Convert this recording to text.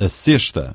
a sexta.